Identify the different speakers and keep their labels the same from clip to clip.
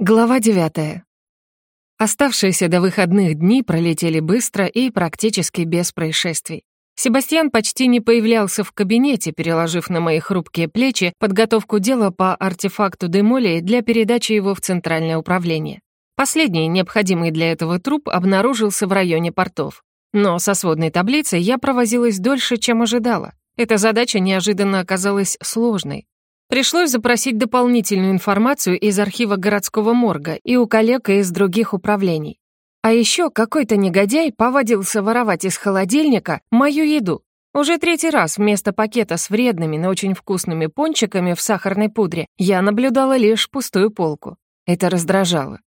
Speaker 1: Глава девятая. Оставшиеся до выходных дни пролетели быстро и практически без происшествий. Себастьян почти не появлялся в кабинете, переложив на мои хрупкие плечи подготовку дела по артефакту Демолии для передачи его в Центральное управление. Последний, необходимый для этого труп, обнаружился в районе портов. Но со сводной таблицей я провозилась дольше, чем ожидала. Эта задача неожиданно оказалась сложной. Пришлось запросить дополнительную информацию из архива городского морга и у коллег из других управлений. А еще какой-то негодяй повадился воровать из холодильника мою еду. Уже третий раз вместо пакета с вредными, но очень вкусными пончиками в сахарной пудре я наблюдала лишь пустую полку. Это раздражало.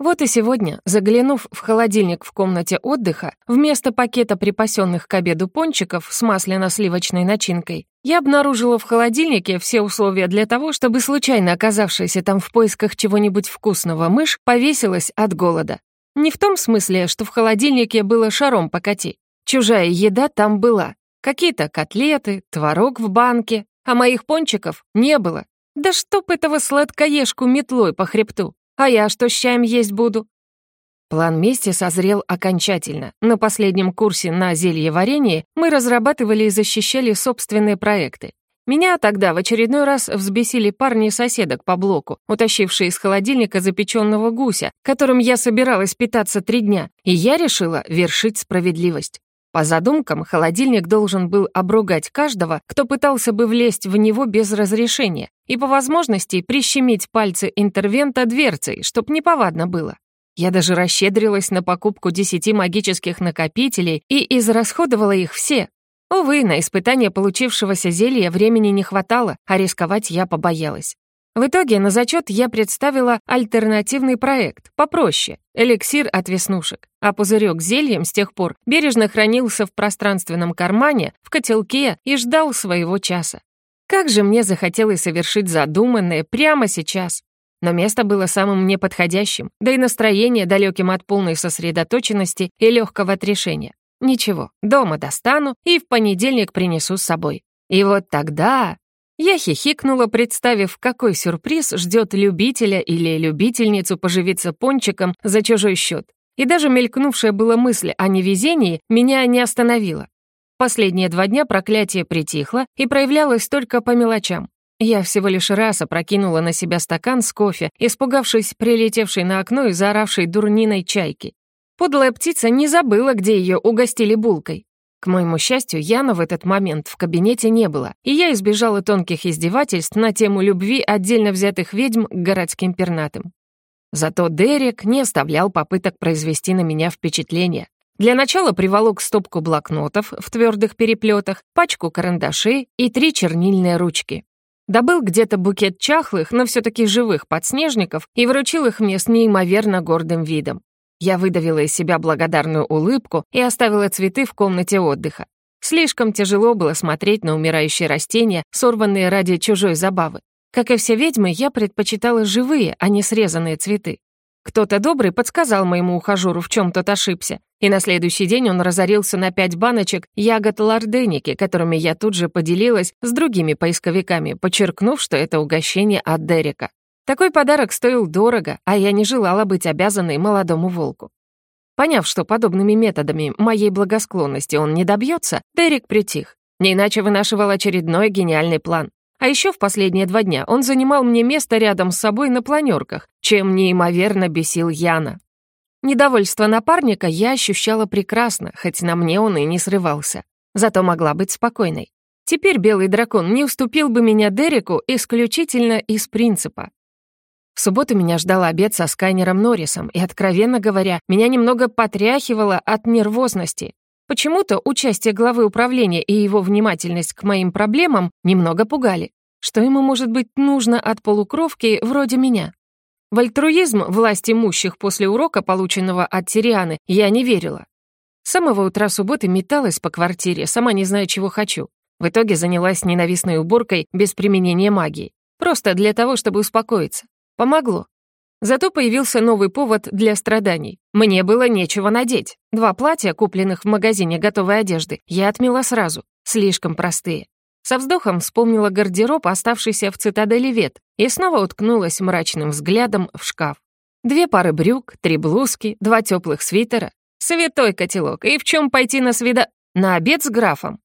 Speaker 1: Вот и сегодня, заглянув в холодильник в комнате отдыха, вместо пакета припасенных к обеду пончиков с масляно-сливочной начинкой, я обнаружила в холодильнике все условия для того, чтобы случайно оказавшаяся там в поисках чего-нибудь вкусного мышь повесилась от голода. Не в том смысле, что в холодильнике было шаром покати. Чужая еда там была. Какие-то котлеты, творог в банке, а моих пончиков не было. Да чтоб этого сладкоежку метлой по хребту. А я что с чаем есть буду? План мести созрел окончательно. На последнем курсе на зелье варенье мы разрабатывали и защищали собственные проекты. Меня тогда в очередной раз взбесили парни соседок по блоку, утащившие из холодильника запеченного гуся, которым я собиралась питаться три дня, и я решила вершить справедливость. По задумкам, холодильник должен был обругать каждого, кто пытался бы влезть в него без разрешения, и по возможности прищемить пальцы интервента дверцей, чтоб неповадно было. Я даже расщедрилась на покупку десяти магических накопителей и израсходовала их все. Увы, на испытание получившегося зелья времени не хватало, а рисковать я побоялась. В итоге на зачет я представила альтернативный проект, попроще — эликсир от веснушек, а пузырек с зельем с тех пор бережно хранился в пространственном кармане, в котелке и ждал своего часа. Как же мне захотелось совершить задуманное прямо сейчас. Но место было самым неподходящим, да и настроение далеким от полной сосредоточенности и легкого отрешения. Ничего, дома достану и в понедельник принесу с собой. И вот тогда... Я хихикнула, представив, какой сюрприз ждет любителя или любительницу поживиться пончиком за чужой счет. И даже мелькнувшая была мысль о невезении меня не остановила. Последние два дня проклятие притихло и проявлялось только по мелочам. Я всего лишь раз опрокинула на себя стакан с кофе, испугавшись прилетевшей на окно и заоравшей дурниной чайки. Подлая птица не забыла, где ее угостили булкой. К моему счастью, Яна в этот момент в кабинете не было, и я избежала тонких издевательств на тему любви отдельно взятых ведьм к городским пернатым. Зато Дерек не оставлял попыток произвести на меня впечатление. Для начала приволок стопку блокнотов в твердых переплетах, пачку карандашей и три чернильные ручки. Добыл где-то букет чахлых, но все-таки живых подснежников и вручил их мне с неимоверно гордым видом. Я выдавила из себя благодарную улыбку и оставила цветы в комнате отдыха. Слишком тяжело было смотреть на умирающие растения, сорванные ради чужой забавы. Как и все ведьмы, я предпочитала живые, а не срезанные цветы. Кто-то добрый подсказал моему ухажеру, в чем тот ошибся, и на следующий день он разорился на пять баночек ягод лорденики, которыми я тут же поделилась с другими поисковиками, подчеркнув, что это угощение от Дерека. Такой подарок стоил дорого, а я не желала быть обязанной молодому волку. Поняв, что подобными методами моей благосклонности он не добьется, Дерек притих. Не иначе вынашивал очередной гениальный план. А еще в последние два дня он занимал мне место рядом с собой на планерках, чем неимоверно бесил Яна. Недовольство напарника я ощущала прекрасно, хоть на мне он и не срывался. Зато могла быть спокойной. Теперь белый дракон не уступил бы меня Дереку исключительно из принципа. В субботу меня ждал обед со Скайнером Норрисом, и, откровенно говоря, меня немного потряхивало от нервозности. Почему-то участие главы управления и его внимательность к моим проблемам немного пугали. Что ему может быть нужно от полукровки вроде меня? В альтруизм власть имущих после урока, полученного от Тирианы, я не верила. С самого утра субботы металась по квартире, сама не зная, чего хочу. В итоге занялась ненавистной уборкой без применения магии. Просто для того, чтобы успокоиться. Помогло. Зато появился новый повод для страданий. Мне было нечего надеть. Два платья, купленных в магазине готовой одежды, я отмела сразу. Слишком простые. Со вздохом вспомнила гардероб, оставшийся в цитадели Вет, и снова уткнулась мрачным взглядом в шкаф. Две пары брюк, три блузки, два теплых свитера. Святой котелок, и в чем пойти на свида... на обед с графом?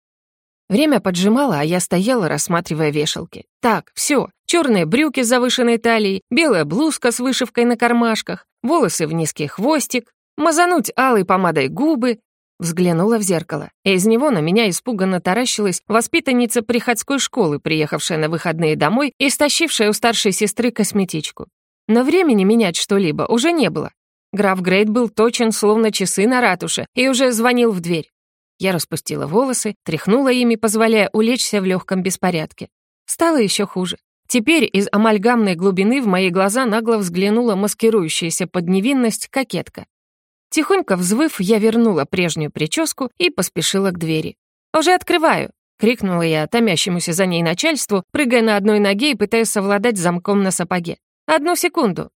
Speaker 1: Время поджимало, а я стояла, рассматривая вешалки. Так, все. Черные брюки с завышенной талией, белая блузка с вышивкой на кармашках, волосы в низкий хвостик, мазануть алой помадой губы. Взглянула в зеркало, из него на меня испуганно таращилась воспитанница приходской школы, приехавшая на выходные домой и стащившая у старшей сестры косметичку. Но времени менять что-либо уже не было. Граф Грейт был точен, словно часы на ратуше, и уже звонил в дверь. Я распустила волосы, тряхнула ими, позволяя улечься в легком беспорядке. Стало еще хуже. Теперь из амальгамной глубины в мои глаза нагло взглянула маскирующаяся под невинность кокетка. Тихонько взвыв, я вернула прежнюю прическу и поспешила к двери. «Уже открываю!» — крикнула я томящемуся за ней начальству, прыгая на одной ноге и пытаясь совладать замком на сапоге. «Одну секунду!»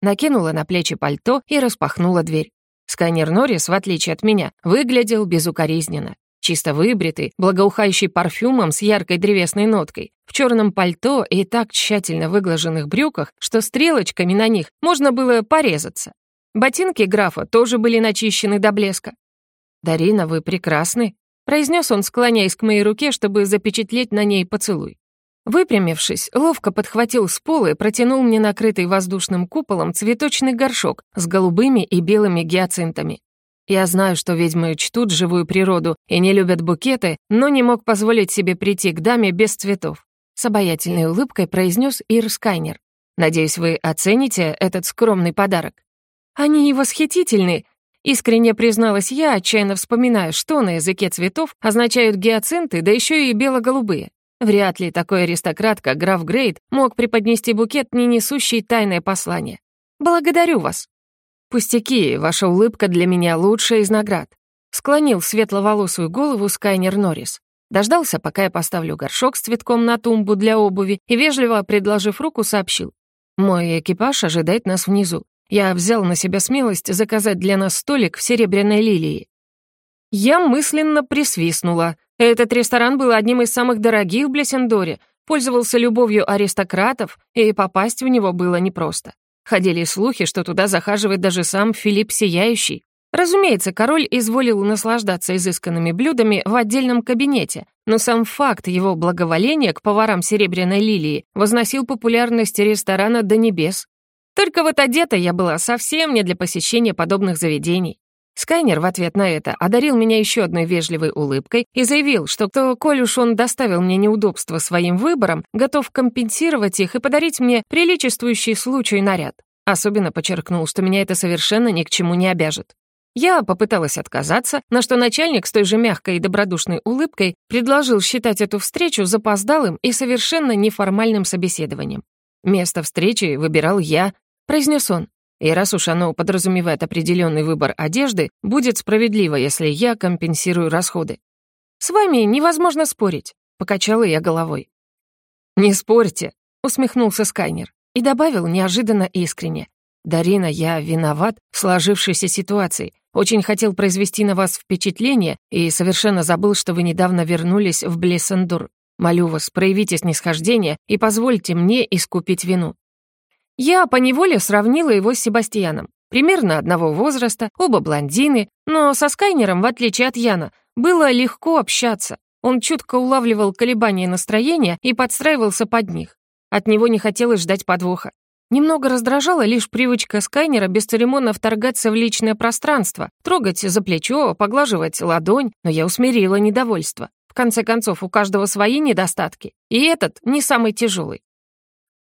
Speaker 1: Накинула на плечи пальто и распахнула дверь. Сканер Норрис, в отличие от меня, выглядел безукоризненно. Чисто выбритый, благоухающий парфюмом с яркой древесной ноткой, в черном пальто и так тщательно выглаженных брюках, что стрелочками на них можно было порезаться. Ботинки графа тоже были начищены до блеска. «Дарина, вы прекрасны», — произнес он, склоняясь к моей руке, чтобы запечатлеть на ней поцелуй. Выпрямившись, ловко подхватил с пола и протянул мне накрытый воздушным куполом цветочный горшок с голубыми и белыми гиацинтами. Я знаю, что ведьмы чтут живую природу и не любят букеты, но не мог позволить себе прийти к даме без цветов. С обаятельной улыбкой произнес Ир Скайнер. «Надеюсь, вы оцените этот скромный подарок». «Они и восхитительны», — искренне призналась я, отчаянно вспоминая, что на языке цветов означают гиацинты, да еще и бело-голубые. Вряд ли такой аристократ, как граф Грейд, мог преподнести букет, не несущий тайное послание. «Благодарю вас». «Пустяки, ваша улыбка для меня лучшая из наград», склонил светловолосую голову Скайнер Норрис. Дождался, пока я поставлю горшок с цветком на тумбу для обуви и, вежливо предложив руку, сообщил. «Мой экипаж ожидает нас внизу. Я взял на себя смелость заказать для нас столик в серебряной лилии». Я мысленно присвистнула. Этот ресторан был одним из самых дорогих в Блессендоре, пользовался любовью аристократов, и попасть в него было непросто. Ходили слухи, что туда захаживает даже сам Филипп Сияющий. Разумеется, король изволил наслаждаться изысканными блюдами в отдельном кабинете, но сам факт его благоволения к поварам Серебряной Лилии возносил популярность ресторана до небес. Только вот одета я была совсем не для посещения подобных заведений. Скайнер в ответ на это одарил меня еще одной вежливой улыбкой и заявил, что кто, коль уж он доставил мне неудобства своим выбором, готов компенсировать их и подарить мне приличествующий случай наряд. Особенно подчеркнул, что меня это совершенно ни к чему не обяжет. Я попыталась отказаться, на что начальник с той же мягкой и добродушной улыбкой предложил считать эту встречу запоздалым и совершенно неформальным собеседованием. «Место встречи выбирал я», — произнес он. И раз уж оно подразумевает определенный выбор одежды, будет справедливо, если я компенсирую расходы. «С вами невозможно спорить», — покачала я головой. «Не спорьте», — усмехнулся Скайнер и добавил неожиданно искренне. «Дарина, я виноват в сложившейся ситуации. Очень хотел произвести на вас впечатление и совершенно забыл, что вы недавно вернулись в Блессендур. Молю вас, проявите снисхождение и позвольте мне искупить вину. Я поневоле сравнила его с Себастьяном. Примерно одного возраста, оба блондины, но со Скайнером, в отличие от Яна, было легко общаться. Он чутко улавливал колебания настроения и подстраивался под них. От него не хотелось ждать подвоха. Немного раздражала лишь привычка Скайнера бесцеремонно вторгаться в личное пространство, трогать за плечо, поглаживать ладонь, но я усмирила недовольство. В конце концов, у каждого свои недостатки, и этот не самый тяжелый.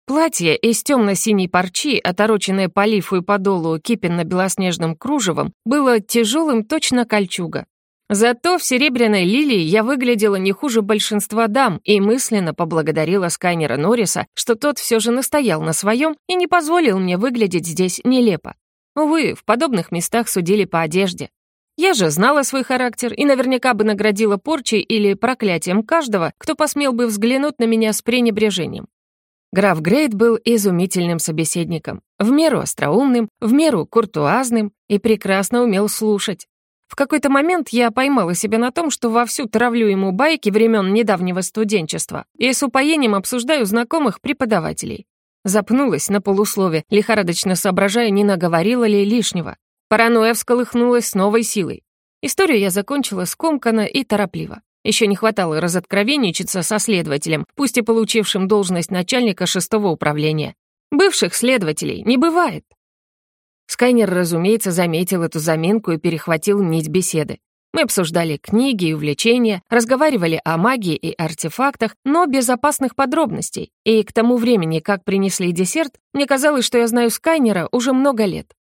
Speaker 1: Платье из темно-синей парчи, отороченное по лифу и подолу кипенно-белоснежным кружевом, было тяжелым точно кольчуга. Зато в серебряной лилии я выглядела не хуже большинства дам и мысленно поблагодарила Скайнера Норриса, что тот все же настоял на своем и не позволил мне выглядеть здесь нелепо. Увы, в подобных местах судили по одежде. Я же знала свой характер и наверняка бы наградила порчей или проклятием каждого, кто посмел бы взглянуть на меня с пренебрежением. Граф Грейт был изумительным собеседником, в меру остроумным, в меру куртуазным и прекрасно умел слушать. В какой-то момент я поймала себя на том, что вовсю травлю ему байки времен недавнего студенчества и с упоением обсуждаю знакомых преподавателей. Запнулась на полуслове, лихорадочно соображая, не наговорила ли лишнего. Паранойя всколыхнулась с новой силой. Историю я закончила скомканно и торопливо. Еще не хватало разоткровенничаться со следователем, пусть и получившим должность начальника шестого управления. Бывших следователей не бывает. Скайнер, разумеется, заметил эту заминку и перехватил нить беседы. Мы обсуждали книги и увлечения, разговаривали о магии и артефактах, но без опасных подробностей. И к тому времени, как принесли десерт, мне казалось, что я знаю Скайнера уже много лет.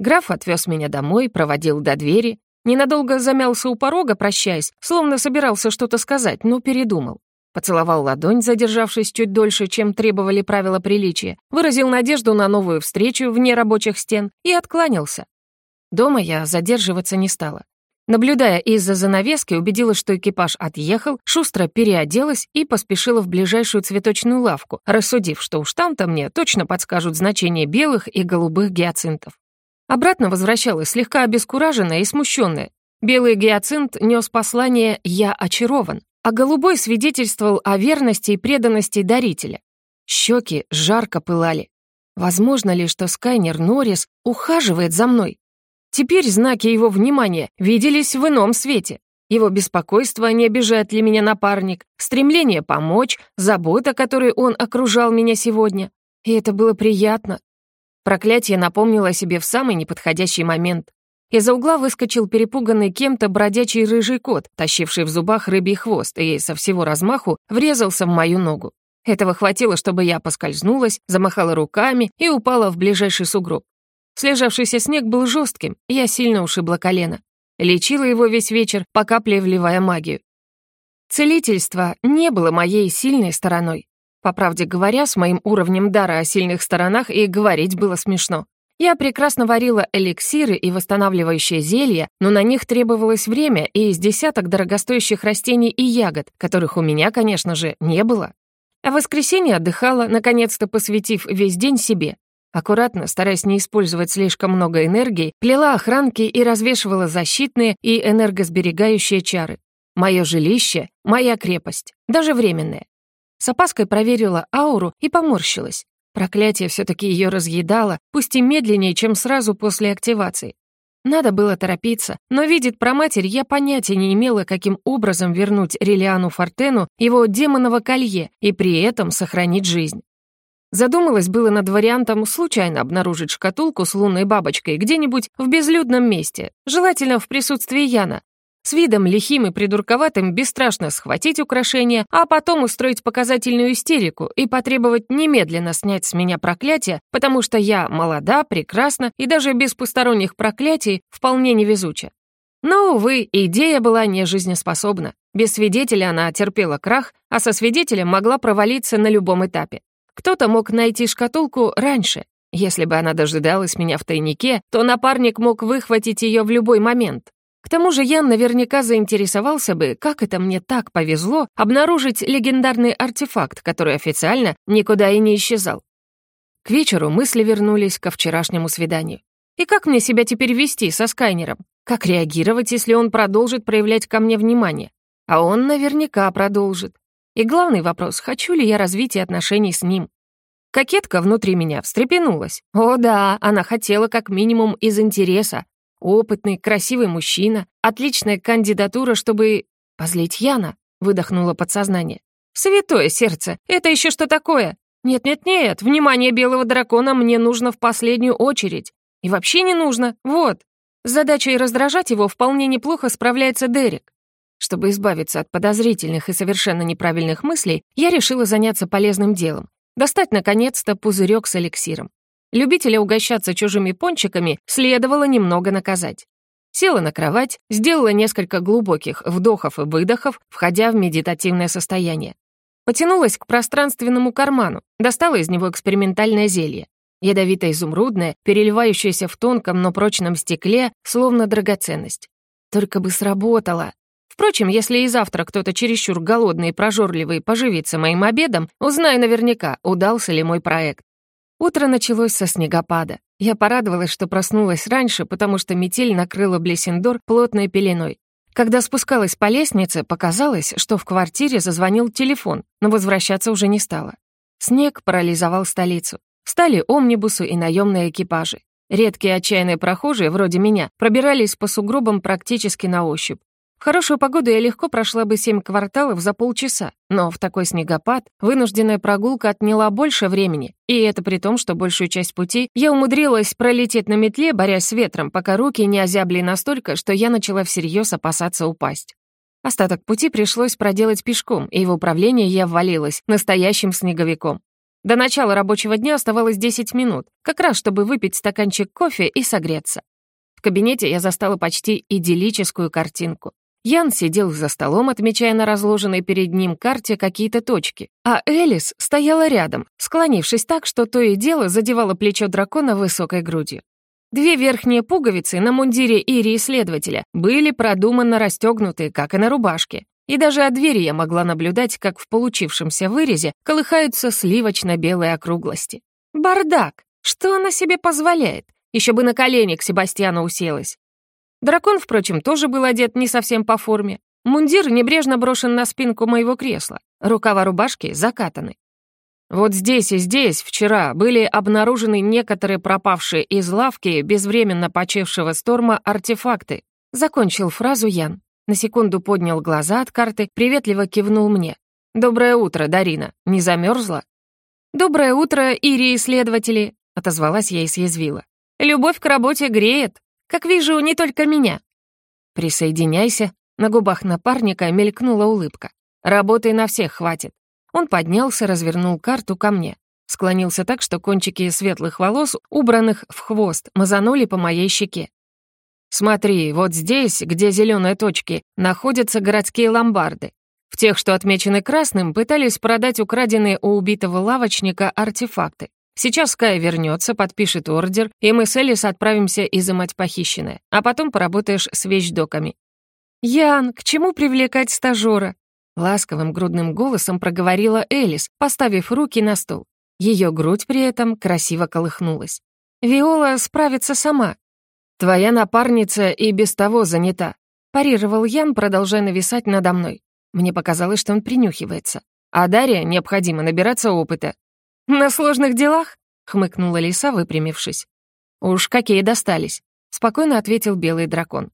Speaker 1: Граф отвез меня домой, проводил до двери, ненадолго замялся у порога, прощаясь, словно собирался что-то сказать, но передумал. Поцеловал ладонь, задержавшись чуть дольше, чем требовали правила приличия, выразил надежду на новую встречу вне рабочих стен и откланялся. Дома я задерживаться не стала. Наблюдая из-за занавески, убедилась, что экипаж отъехал, шустро переоделась и поспешила в ближайшую цветочную лавку, рассудив, что уж там-то мне точно подскажут значение белых и голубых гиацинтов. Обратно возвращалась слегка обескураженная и смущенная. Белый гиацинт нес послание «Я очарован», а голубой свидетельствовал о верности и преданности дарителя. Щеки жарко пылали. Возможно ли, что Скайнер Норрис ухаживает за мной? Теперь знаки его внимания виделись в ином свете. Его беспокойство, не обижает ли меня напарник, стремление помочь, забота, которой он окружал меня сегодня. И это было приятно. Проклятие напомнило о себе в самый неподходящий момент. Из-за угла выскочил перепуганный кем-то бродячий рыжий кот, тащивший в зубах рыбий хвост, и со всего размаху врезался в мою ногу. Этого хватило, чтобы я поскользнулась, замахала руками и упала в ближайший сугроб. Слежавшийся снег был жестким, я сильно ушибла колено. Лечила его весь вечер, по капле вливая магию. Целительство не было моей сильной стороной. По правде говоря, с моим уровнем дара о сильных сторонах и говорить было смешно. Я прекрасно варила эликсиры и восстанавливающие зелья, но на них требовалось время и из десяток дорогостоящих растений и ягод, которых у меня, конечно же, не было. А в воскресенье отдыхала, наконец-то посвятив весь день себе. Аккуратно, стараясь не использовать слишком много энергии, плела охранки и развешивала защитные и энергосберегающие чары. Мое жилище — моя крепость, даже временная. С опаской проверила ауру и поморщилась. Проклятие все таки ее разъедало, пусть и медленнее, чем сразу после активации. Надо было торопиться, но видит проматерь, я понятия не имела, каким образом вернуть Релиану Фортену его демоново колье и при этом сохранить жизнь. Задумалась было над вариантом случайно обнаружить шкатулку с лунной бабочкой где-нибудь в безлюдном месте, желательно в присутствии Яна. С видом лихим и придурковатым бесстрашно схватить украшение, а потом устроить показательную истерику и потребовать немедленно снять с меня проклятие, потому что я молода, прекрасна и даже без посторонних проклятий вполне невезуча. Но, увы, идея была не жизнеспособна. Без свидетеля она терпела крах, а со свидетелем могла провалиться на любом этапе. Кто-то мог найти шкатулку раньше. Если бы она дожидалась меня в тайнике, то напарник мог выхватить ее в любой момент. К тому же Ян наверняка заинтересовался бы, как это мне так повезло обнаружить легендарный артефакт, который официально никуда и не исчезал. К вечеру мысли вернулись ко вчерашнему свиданию. И как мне себя теперь вести со Скайнером? Как реагировать, если он продолжит проявлять ко мне внимание? А он наверняка продолжит. И главный вопрос, хочу ли я развития отношений с ним? Кокетка внутри меня встрепенулась. О да, она хотела как минимум из интереса. Опытный, красивый мужчина, отличная кандидатура, чтобы... Позлить Яна, выдохнуло подсознание. Святое сердце, это еще что такое? Нет-нет-нет, внимание белого дракона мне нужно в последнюю очередь. И вообще не нужно, вот. С задачей раздражать его вполне неплохо справляется Дерек. Чтобы избавиться от подозрительных и совершенно неправильных мыслей, я решила заняться полезным делом. Достать, наконец-то, пузырек с эликсиром. Любителя угощаться чужими пончиками следовало немного наказать. Села на кровать, сделала несколько глубоких вдохов и выдохов, входя в медитативное состояние. Потянулась к пространственному карману, достала из него экспериментальное зелье. Ядовито-изумрудное, переливающееся в тонком, но прочном стекле, словно драгоценность. Только бы сработало. Впрочем, если и завтра кто-то чересчур голодный и прожорливый поживится моим обедом, узнаю наверняка, удался ли мой проект. Утро началось со снегопада. Я порадовалась, что проснулась раньше, потому что метель накрыла Блессендор плотной пеленой. Когда спускалась по лестнице, показалось, что в квартире зазвонил телефон, но возвращаться уже не стало. Снег парализовал столицу. Встали омнибусы и наемные экипажи. Редкие отчаянные прохожие, вроде меня, пробирались по сугробам практически на ощупь. Хорошую погоду я легко прошла бы семь кварталов за полчаса, но в такой снегопад вынужденная прогулка отняла больше времени, и это при том, что большую часть пути я умудрилась пролететь на метле, борясь с ветром, пока руки не озябли настолько, что я начала всерьез опасаться упасть. Остаток пути пришлось проделать пешком, и в управление я ввалилась настоящим снеговиком. До начала рабочего дня оставалось 10 минут, как раз чтобы выпить стаканчик кофе и согреться. В кабинете я застала почти идиллическую картинку. Ян сидел за столом, отмечая на разложенной перед ним карте какие-то точки, а Элис стояла рядом, склонившись так, что то и дело задевало плечо дракона высокой грудью. Две верхние пуговицы на мундире Ири-исследователя были продуманно расстегнуты, как и на рубашке. И даже от двери я могла наблюдать, как в получившемся вырезе колыхаются сливочно-белые округлости. Бардак! Что она себе позволяет? Еще бы на колени к Себастьяну уселась. Дракон, впрочем, тоже был одет не совсем по форме. Мундир небрежно брошен на спинку моего кресла. Рукава рубашки закатаны. Вот здесь и здесь вчера были обнаружены некоторые пропавшие из лавки безвременно почившего сторма артефакты. Закончил фразу Ян. На секунду поднял глаза от карты, приветливо кивнул мне. «Доброе утро, Дарина. Не замерзла?» «Доброе утро, Ири-исследователи», — отозвалась я и съязвила. «Любовь к работе греет. Как вижу, не только меня». «Присоединяйся». На губах напарника мелькнула улыбка. «Работы на всех хватит». Он поднялся, развернул карту ко мне. Склонился так, что кончики светлых волос, убранных в хвост, мазанули по моей щеке. «Смотри, вот здесь, где зеленые точки, находятся городские ломбарды. В тех, что отмечены красным, пытались продать украденные у убитого лавочника артефакты. Сейчас Кай вернется, подпишет ордер, и мы с Элис отправимся изымать похищенное, а потом поработаешь с вещдоками». «Ян, к чему привлекать стажера?» Ласковым грудным голосом проговорила Элис, поставив руки на стол. Ее грудь при этом красиво колыхнулась. «Виола справится сама». «Твоя напарница и без того занята», парировал Ян, продолжая нависать надо мной. Мне показалось, что он принюхивается. А Дарья необходимо набираться опыта. «На сложных делах?» — хмыкнула лиса, выпрямившись. «Уж какие достались», — спокойно ответил белый дракон.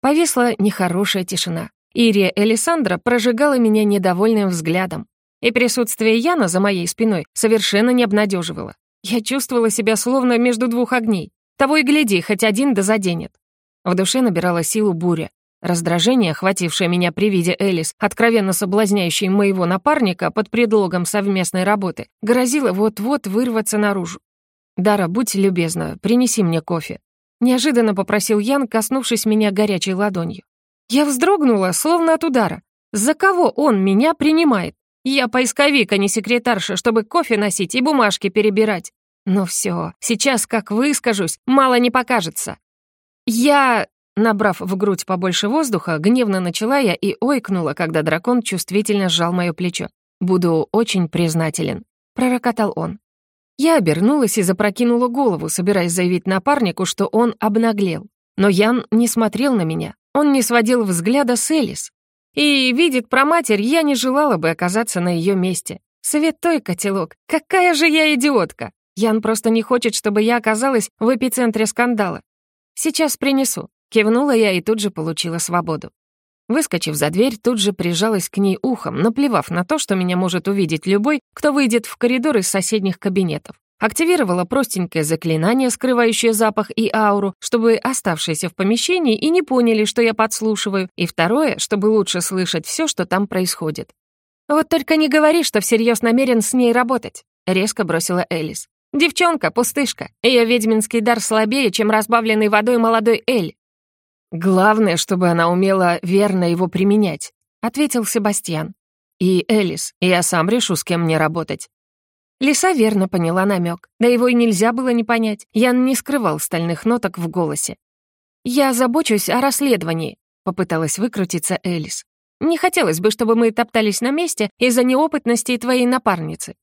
Speaker 1: Повисла нехорошая тишина. Ирия Элисандра прожигала меня недовольным взглядом. И присутствие Яна за моей спиной совершенно не обнадеживало. Я чувствовала себя словно между двух огней. Того и гляди, хоть один да заденет. В душе набирала силу буря. Раздражение, охватившее меня при виде Элис, откровенно соблазняющей моего напарника под предлогом совместной работы, грозило вот-вот вырваться наружу. «Дара, будь любезна, принеси мне кофе», — неожиданно попросил Ян, коснувшись меня горячей ладонью. Я вздрогнула, словно от удара. За кого он меня принимает? Я поисковик, а не секретарша, чтобы кофе носить и бумажки перебирать. Но все, сейчас, как выскажусь, мало не покажется. Я... Набрав в грудь побольше воздуха, гневно начала я и ойкнула, когда дракон чувствительно сжал мое плечо. «Буду очень признателен», — пророкотал он. Я обернулась и запрокинула голову, собираясь заявить напарнику, что он обнаглел. Но Ян не смотрел на меня, он не сводил взгляда с Элис. И, видит про матерь, я не желала бы оказаться на ее месте. Святой котелок, какая же я идиотка! Ян просто не хочет, чтобы я оказалась в эпицентре скандала. Сейчас принесу. Кивнула я и тут же получила свободу. Выскочив за дверь, тут же прижалась к ней ухом, наплевав на то, что меня может увидеть любой, кто выйдет в коридор из соседних кабинетов. Активировала простенькое заклинание, скрывающее запах и ауру, чтобы оставшиеся в помещении и не поняли, что я подслушиваю, и второе, чтобы лучше слышать все, что там происходит. «Вот только не говори, что всерьез намерен с ней работать», — резко бросила Элис. «Девчонка, пустышка. Ее ведьминский дар слабее, чем разбавленный водой молодой Эль. «Главное, чтобы она умела верно его применять», — ответил Себастьян. «И Элис, я сам решу, с кем мне работать». Лиса верно поняла намек, да его и нельзя было не понять. Ян не скрывал стальных ноток в голосе. «Я забочусь о расследовании», — попыталась выкрутиться Элис. «Не хотелось бы, чтобы мы топтались на месте из-за неопытности твоей напарницы».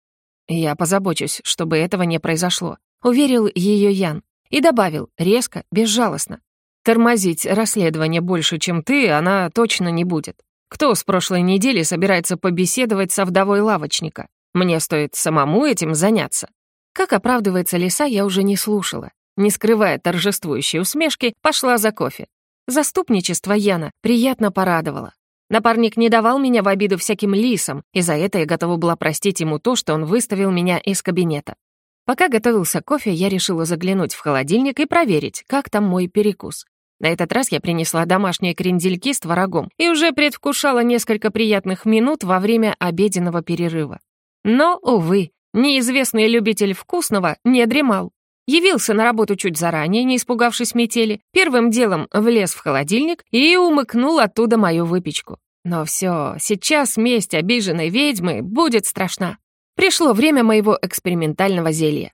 Speaker 1: «Я позабочусь, чтобы этого не произошло», — уверил ее Ян. И добавил, резко, безжалостно. Тормозить расследование больше, чем ты, она точно не будет. Кто с прошлой недели собирается побеседовать со вдовой лавочника? Мне стоит самому этим заняться. Как оправдывается лиса, я уже не слушала. Не скрывая торжествующей усмешки, пошла за кофе. Заступничество Яна приятно порадовало. Напарник не давал меня в обиду всяким лисам, и за это я готова была простить ему то, что он выставил меня из кабинета. Пока готовился кофе, я решила заглянуть в холодильник и проверить, как там мой перекус. На этот раз я принесла домашние крендельки с творогом и уже предвкушала несколько приятных минут во время обеденного перерыва. Но, увы, неизвестный любитель вкусного не дремал. Явился на работу чуть заранее, не испугавшись метели, первым делом влез в холодильник и умыкнул оттуда мою выпечку. Но все, сейчас месть обиженной ведьмы будет страшна. Пришло время моего экспериментального зелья.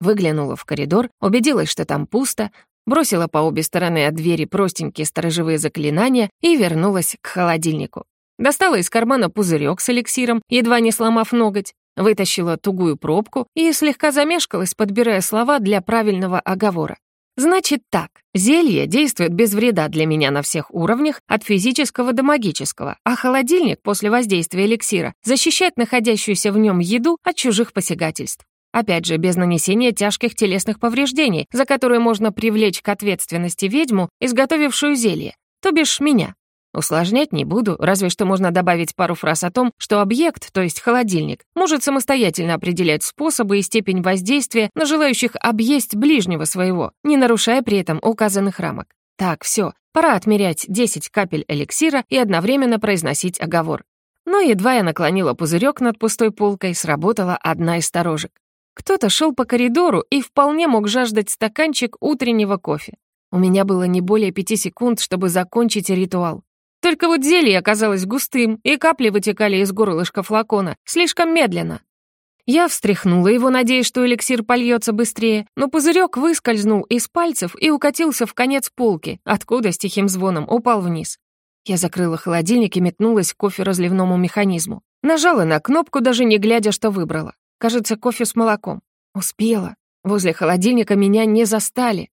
Speaker 1: Выглянула в коридор, убедилась, что там пусто, бросила по обе стороны от двери простенькие сторожевые заклинания и вернулась к холодильнику. Достала из кармана пузырек с эликсиром, едва не сломав ноготь, вытащила тугую пробку и слегка замешкалась, подбирая слова для правильного оговора. Значит так, зелье действует без вреда для меня на всех уровнях, от физического до магического, а холодильник после воздействия эликсира защищает находящуюся в нем еду от чужих посягательств. Опять же, без нанесения тяжких телесных повреждений, за которые можно привлечь к ответственности ведьму, изготовившую зелье, то бишь меня. Усложнять не буду, разве что можно добавить пару фраз о том, что объект, то есть холодильник, может самостоятельно определять способы и степень воздействия на желающих объесть ближнего своего, не нарушая при этом указанных рамок. Так, все, пора отмерять 10 капель эликсира и одновременно произносить оговор. Но едва я наклонила пузырек над пустой полкой, сработала одна из сторожек. Кто-то шел по коридору и вполне мог жаждать стаканчик утреннего кофе. У меня было не более пяти секунд, чтобы закончить ритуал. Только вот зелье оказалось густым, и капли вытекали из горлышка флакона слишком медленно. Я встряхнула его, надеясь, что эликсир польется быстрее, но пузырек выскользнул из пальцев и укатился в конец полки, откуда с тихим звоном упал вниз. Я закрыла холодильник и метнулась к кофе-разливному механизму. Нажала на кнопку, даже не глядя, что выбрала. Кажется, кофе с молоком. Успела. Возле холодильника меня не застали.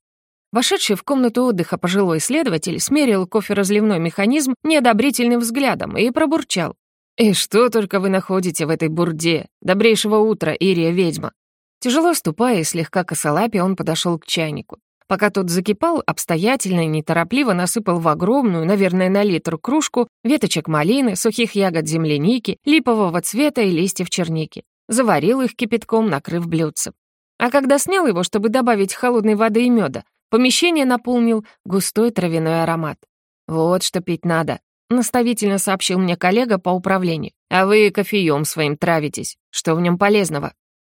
Speaker 1: Вошедший в комнату отдыха пожилой следователь смерил кофе-разливной механизм неодобрительным взглядом и пробурчал. «И что только вы находите в этой бурде? Добрейшего утра, Ирия-ведьма!» Тяжело ступая и слегка косолапя, он подошел к чайнику. Пока тот закипал, обстоятельно и неторопливо насыпал в огромную, наверное, на литр кружку веточек малины, сухих ягод земляники, липового цвета и листьев черники. Заварил их кипятком, накрыв блюдцем. А когда снял его, чтобы добавить холодной воды и меда, Помещение наполнил густой травяной аромат. «Вот что пить надо», — наставительно сообщил мне коллега по управлению. «А вы кофеем своим травитесь. Что в нем полезного?»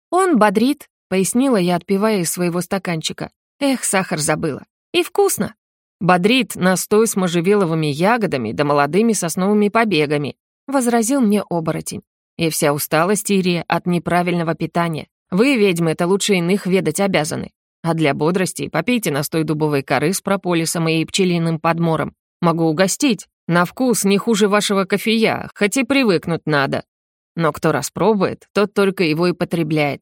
Speaker 1: «Он бодрит», — пояснила я, отпивая из своего стаканчика. «Эх, сахар забыла. И вкусно». «Бодрит настой с можжевеловыми ягодами да молодыми сосновыми побегами», — возразил мне оборотень. «И вся усталость, Ирия, от неправильного питания. Вы, ведьмы, это лучше иных ведать обязаны. А для бодрости попейте настой дубовой коры с прополисом и пчелиным подмором. Могу угостить. На вкус не хуже вашего кофея, хоть и привыкнуть надо. Но кто распробует, тот только его и потребляет.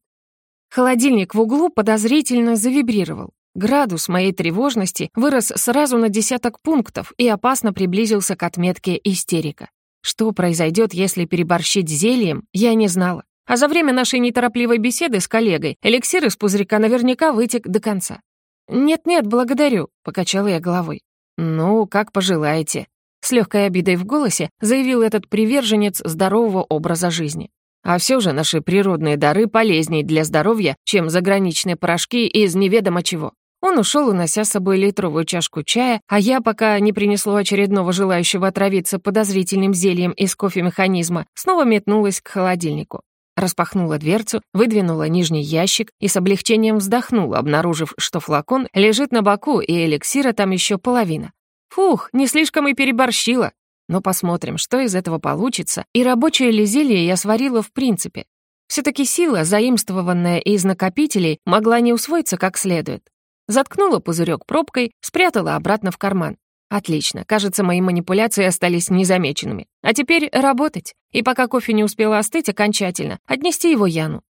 Speaker 1: Холодильник в углу подозрительно завибрировал. Градус моей тревожности вырос сразу на десяток пунктов и опасно приблизился к отметке истерика. Что произойдет, если переборщить зельем, я не знала. А за время нашей неторопливой беседы с коллегой эликсир из пузырька наверняка вытек до конца. «Нет-нет, благодарю», — покачала я головой. «Ну, как пожелаете», — с легкой обидой в голосе заявил этот приверженец здорового образа жизни. «А все же наши природные дары полезнее для здоровья, чем заграничные порошки из неведомо чего». Он ушел, унося с собой литровую чашку чая, а я, пока не принесло очередного желающего отравиться подозрительным зельем из кофемеханизма, снова метнулась к холодильнику. Распахнула дверцу, выдвинула нижний ящик и с облегчением вздохнула, обнаружив, что флакон лежит на боку, и эликсира там еще половина. Фух, не слишком и переборщила. Но посмотрим, что из этого получится, и рабочее ли зелье я сварила в принципе. все таки сила, заимствованная из накопителей, могла не усвоиться как следует. Заткнула пузырек пробкой, спрятала обратно в карман. Отлично, кажется, мои манипуляции остались незамеченными. А теперь работать. И пока кофе не успела остыть окончательно, отнести его Яну.